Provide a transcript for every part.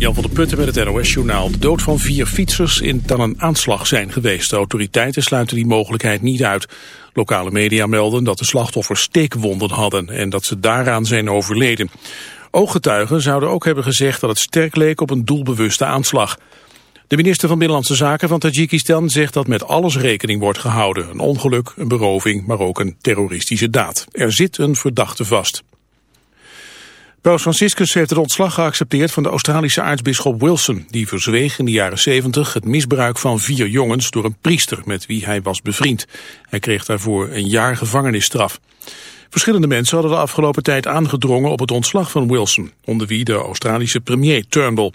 Jan van der Putten met het NOS-journaal. De dood van vier fietsers in dan een aanslag zijn geweest. De autoriteiten sluiten die mogelijkheid niet uit. Lokale media melden dat de slachtoffers steekwonden hadden... en dat ze daaraan zijn overleden. Ooggetuigen zouden ook hebben gezegd dat het sterk leek op een doelbewuste aanslag. De minister van Binnenlandse Zaken van Tajikistan zegt dat met alles rekening wordt gehouden. Een ongeluk, een beroving, maar ook een terroristische daad. Er zit een verdachte vast. Paus Franciscus heeft het ontslag geaccepteerd van de Australische aartsbisschop Wilson. Die verzweeg in de jaren 70 het misbruik van vier jongens door een priester met wie hij was bevriend. Hij kreeg daarvoor een jaar gevangenisstraf. Verschillende mensen hadden de afgelopen tijd aangedrongen op het ontslag van Wilson, onder wie de Australische premier Turnbull.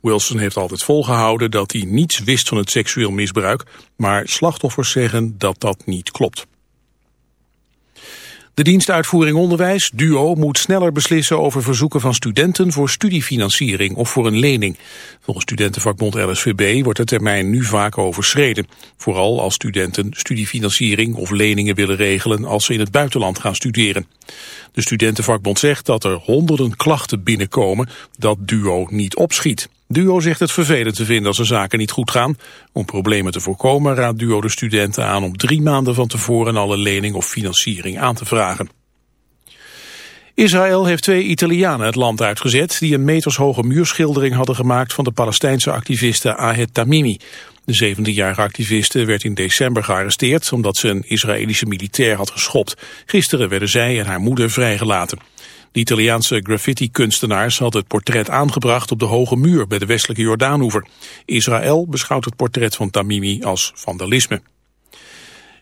Wilson heeft altijd volgehouden dat hij niets wist van het seksueel misbruik, maar slachtoffers zeggen dat dat niet klopt. De dienst Uitvoering Onderwijs, DUO, moet sneller beslissen over verzoeken van studenten voor studiefinanciering of voor een lening. Volgens studentenvakbond LSVB wordt de termijn nu vaak overschreden. Vooral als studenten studiefinanciering of leningen willen regelen als ze in het buitenland gaan studeren. De studentenvakbond zegt dat er honderden klachten binnenkomen dat DUO niet opschiet. DUO zegt het vervelend te vinden als de zaken niet goed gaan. Om problemen te voorkomen raadt DUO de studenten aan om drie maanden van tevoren alle lening of financiering aan te vragen. Israël heeft twee Italianen het land uitgezet die een metershoge muurschildering hadden gemaakt van de Palestijnse activiste Ahed Tamimi. De 17-jarige activiste werd in december gearresteerd omdat ze een Israëlische militair had geschopt. Gisteren werden zij en haar moeder vrijgelaten. De Italiaanse graffiti-kunstenaars hadden het portret aangebracht op de Hoge Muur bij de westelijke Jordaanoever. Israël beschouwt het portret van Tamimi als vandalisme.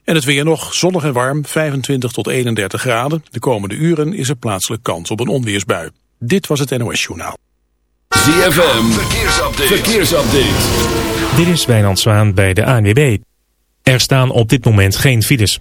En het weer nog zonnig en warm, 25 tot 31 graden. De komende uren is er plaatselijk kans op een onweersbui. Dit was het NOS Journaal. ZFM, verkeersupdate. verkeersupdate. Dit is Wijnand Zwaan bij de ANWB. Er staan op dit moment geen files.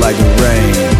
like rain.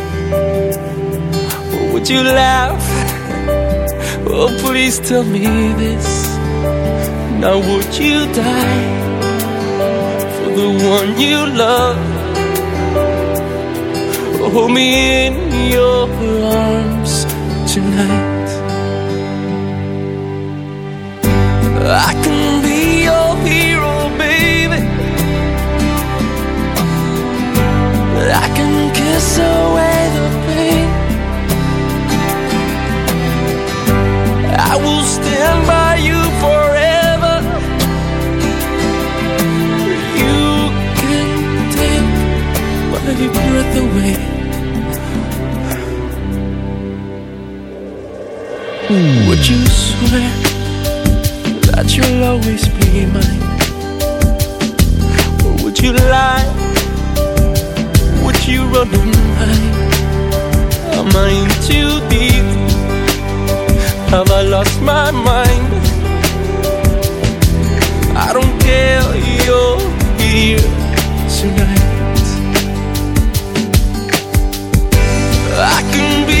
Or would you laugh? Oh, please tell me this. Now, would you die for the one you love? Hold me in your arms tonight. I can be your hero, baby. I can away the pain. I will stand by you forever. You can take my breath away. Would you swear that you'll always be mine? Or would you lie? Would you run and hide? Am I in too deep? Have I lost my mind? I don't care, you're here tonight. I can be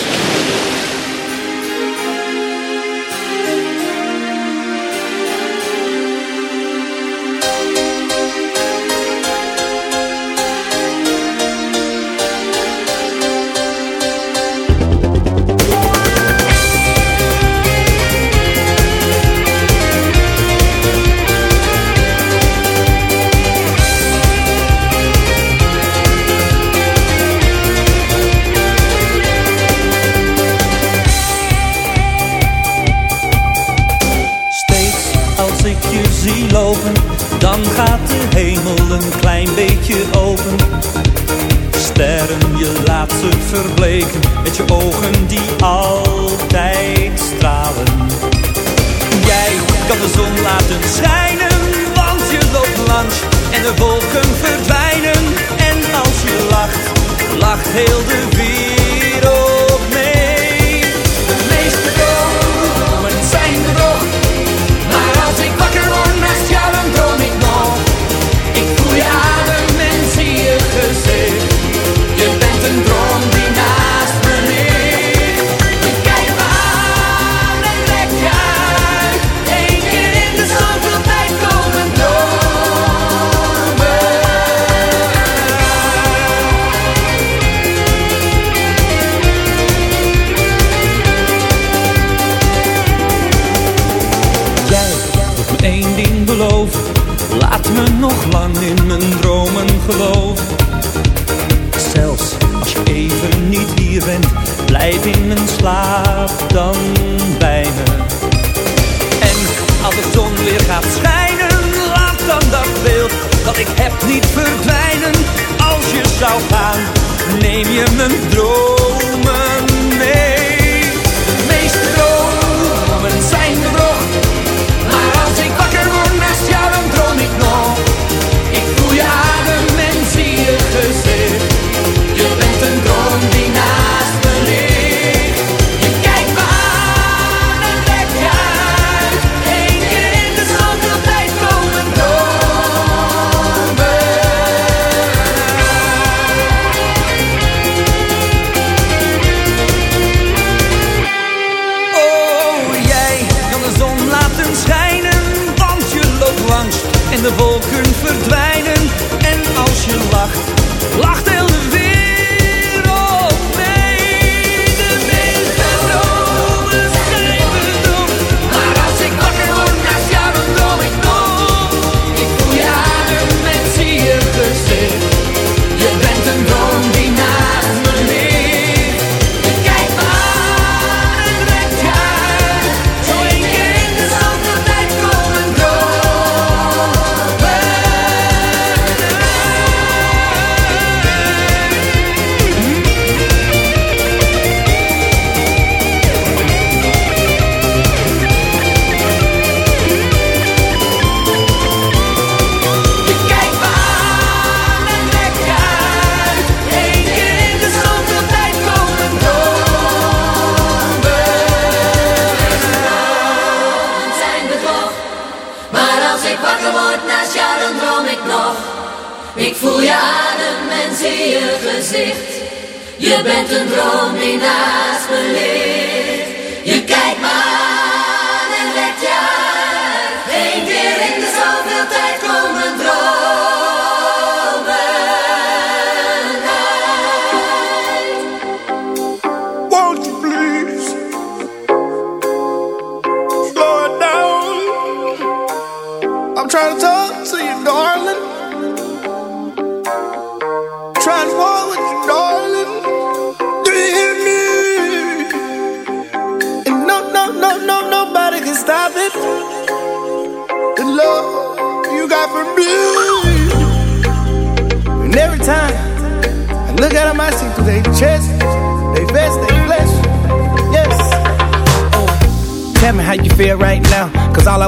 Neem je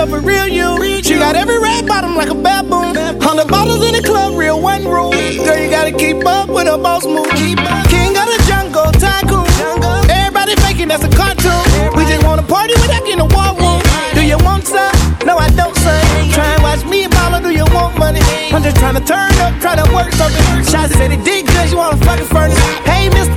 up a real you. She got every red bottom like a baboon. Hundred bottles in the club, real one room. Girl, you gotta keep up with her boss move. King of the jungle, tycoon. Everybody faking that's a cartoon. We just wanna party without getting a war room. Do you want some? No, I don't, son. Try and watch me and mama, do you want money? I'm just trying to turn up, try to work something. Shots said it did good, you wanna fucking furnace. Hey, mister,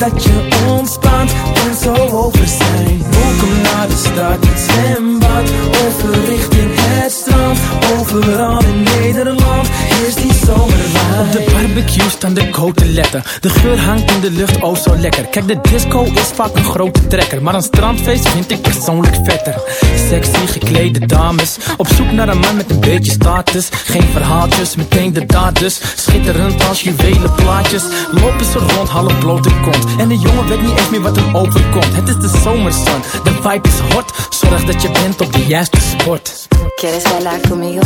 dat je ontspant en zo over zijn. Welkom naar de stad, het Over richting het strand. Overal in Nederland is die zomerwijn Op de barbecue staan de koteletten De geur hangt in de lucht, oh zo lekker. Kijk, de disco is vaak een grote trekker. Maar een strandfeest vind ik persoonlijk vetter. Sexy geklede dames Op zoek naar een man met een beetje status. Geen verhaaltjes, meteen de daders. Schitterend als juwelen plaatjes. Lopen ze rond, half blote kont. En de jongen weet niet eens meer wat hem overkomt. Het is de zomerzon, de vibe is hot. Zorg dat je bent op de juiste sport ¿Quieres bailar conmigo?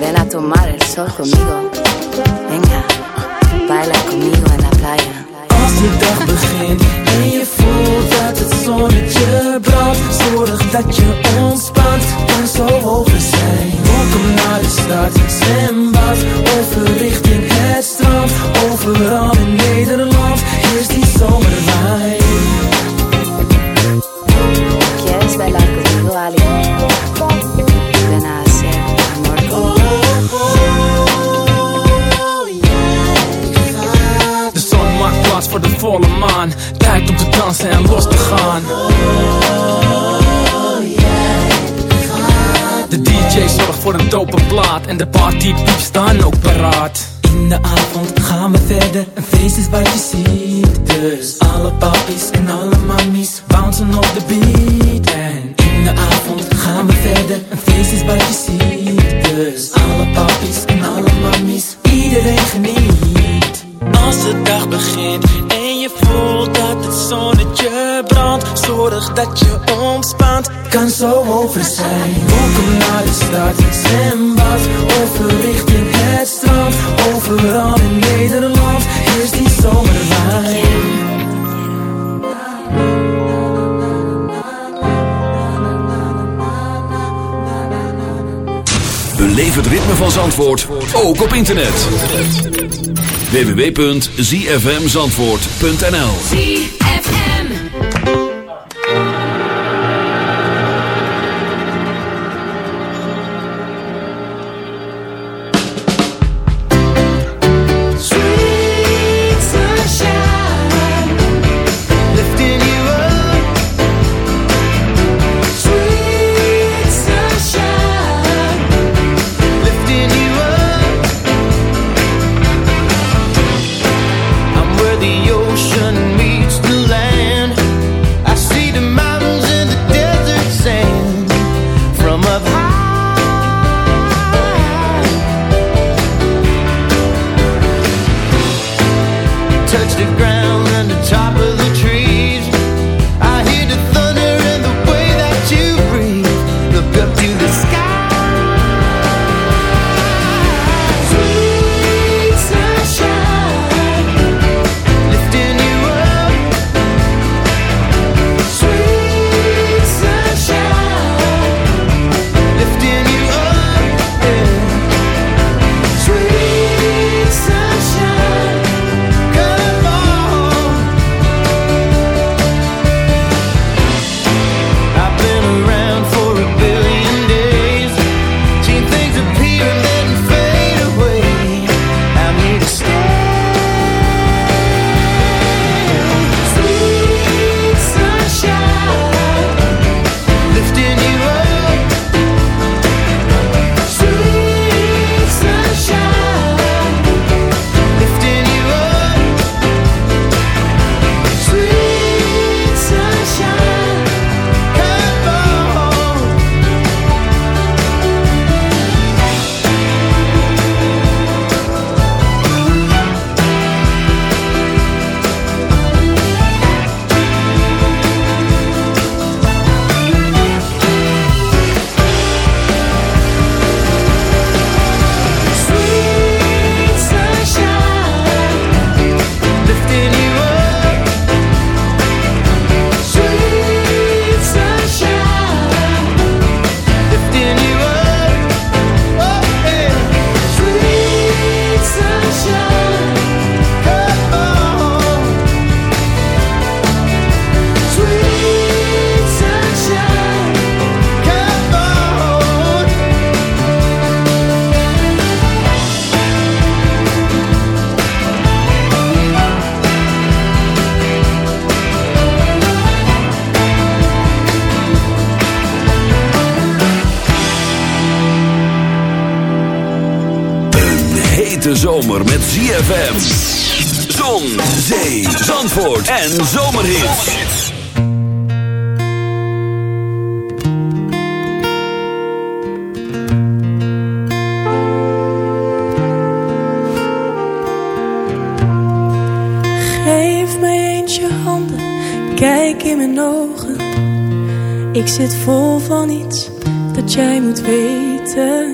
Ven a tomar el sol conmigo. Venga, baila conmigo en la playa. Als de dag begint en je voelt dat het zonnetje brandt Zorg dat je ontspant en zo over zijn Welkom naar de stad, zwembad Over richting het strand Overal in Nederland is die zomerwijn ¿Quieres bailar conmigo, Ali? Ven a hacer amor conmigo. De zon maakt plaats voor de volle maan Tijd om te dansen en los te gaan De DJ zorgt voor een dope plaat En de partypieps staan ook paraat In de avond gaan we verder, een feest is wat je ziet. Dus alle papies en alle mammies bouncen op de beat. En in de avond gaan we verder, een feest is wat je ziet. Dus alle papies en alle mammies, iedereen geniet. Als de dag begint en je voelt dat het zonnetje brandt Zorg dat je ontspant, kan zo over zijn. Welkom naar de stad, zwembad, over richting het strand Overal in Nederland is die zomerwijn Beleef het ritme van Zandvoort, ook op internet. www.zfmzandvoort.nl hete zomer met ZFM. Zon, zee, zandvoort en zomerhits. Geef mij eens je handen, kijk in mijn ogen. Ik zit vol van iets dat jij moet weten.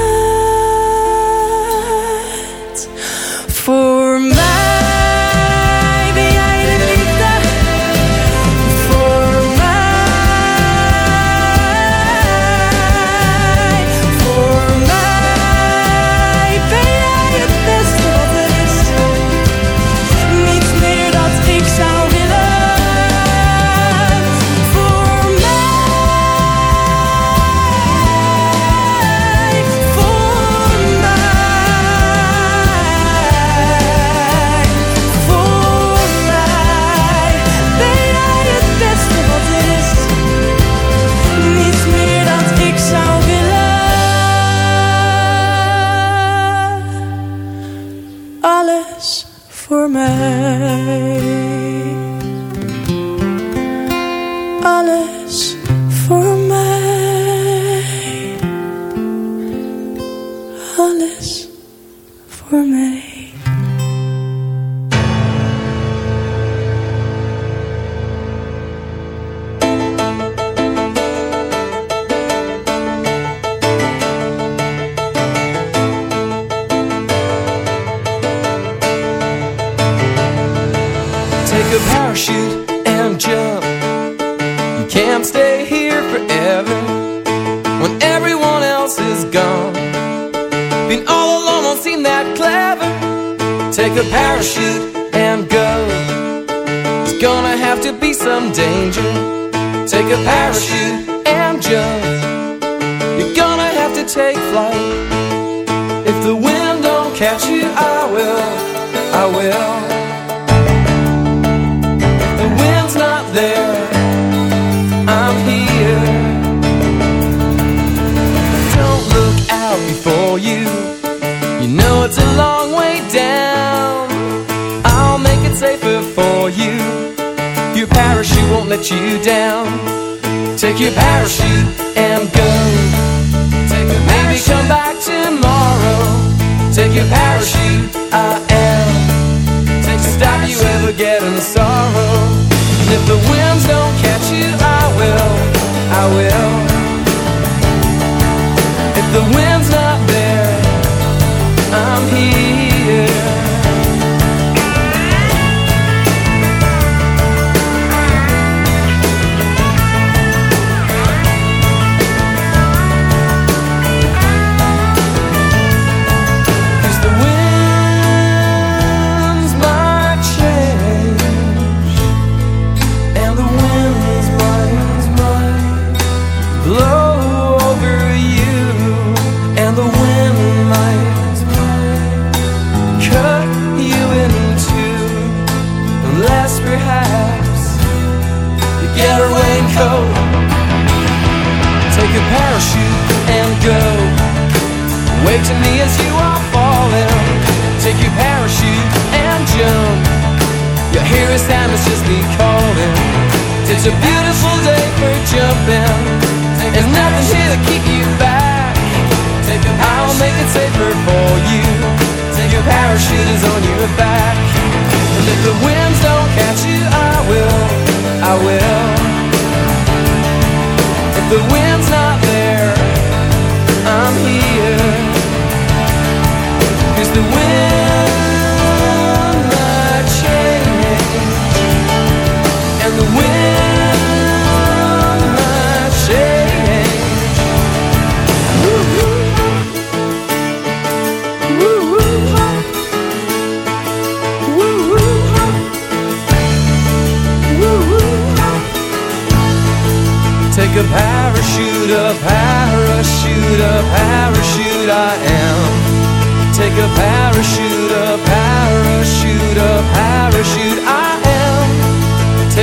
日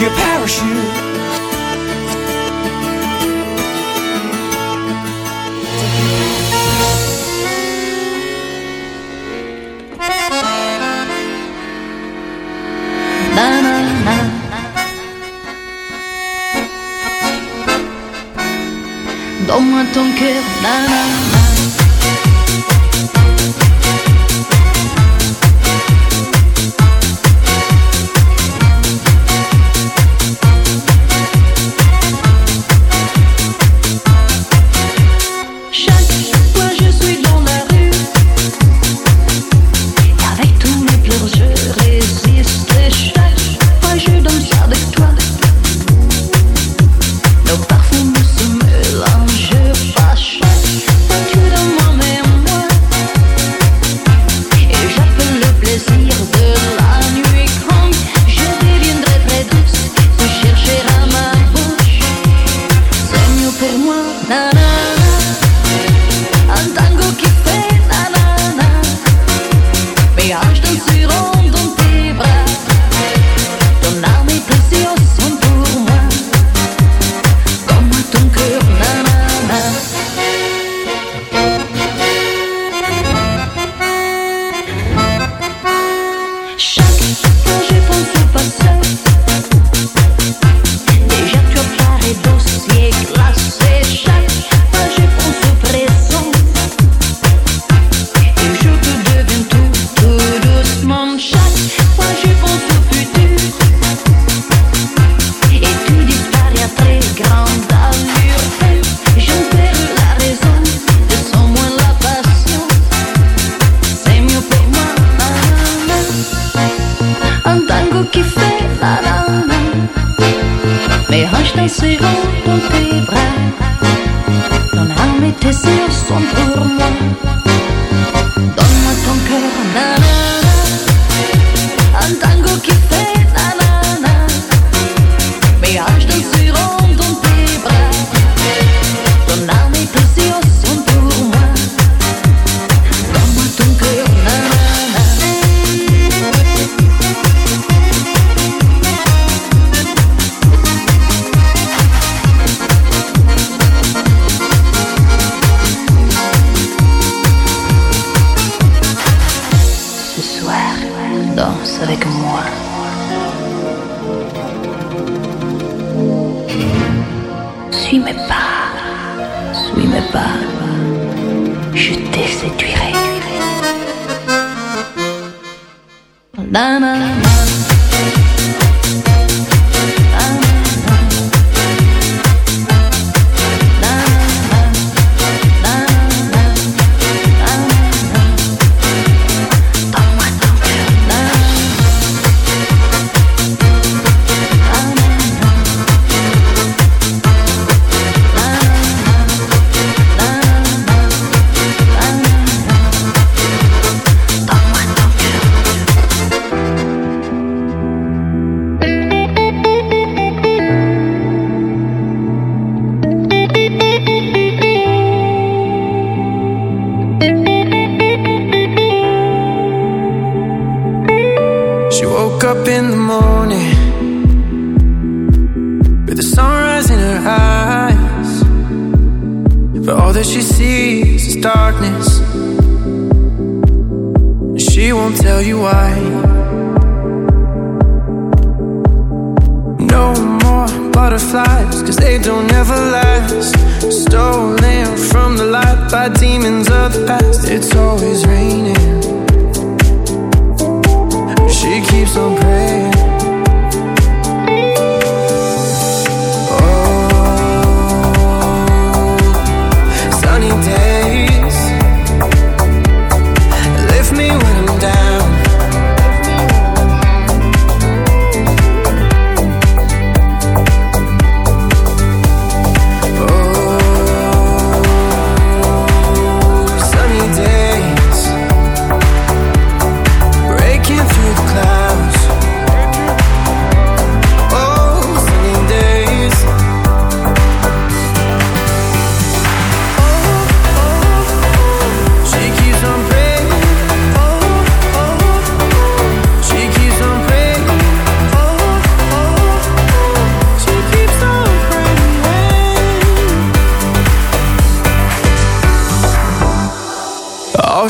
your parachute. Banana. Donne-moi ton cœur, banana.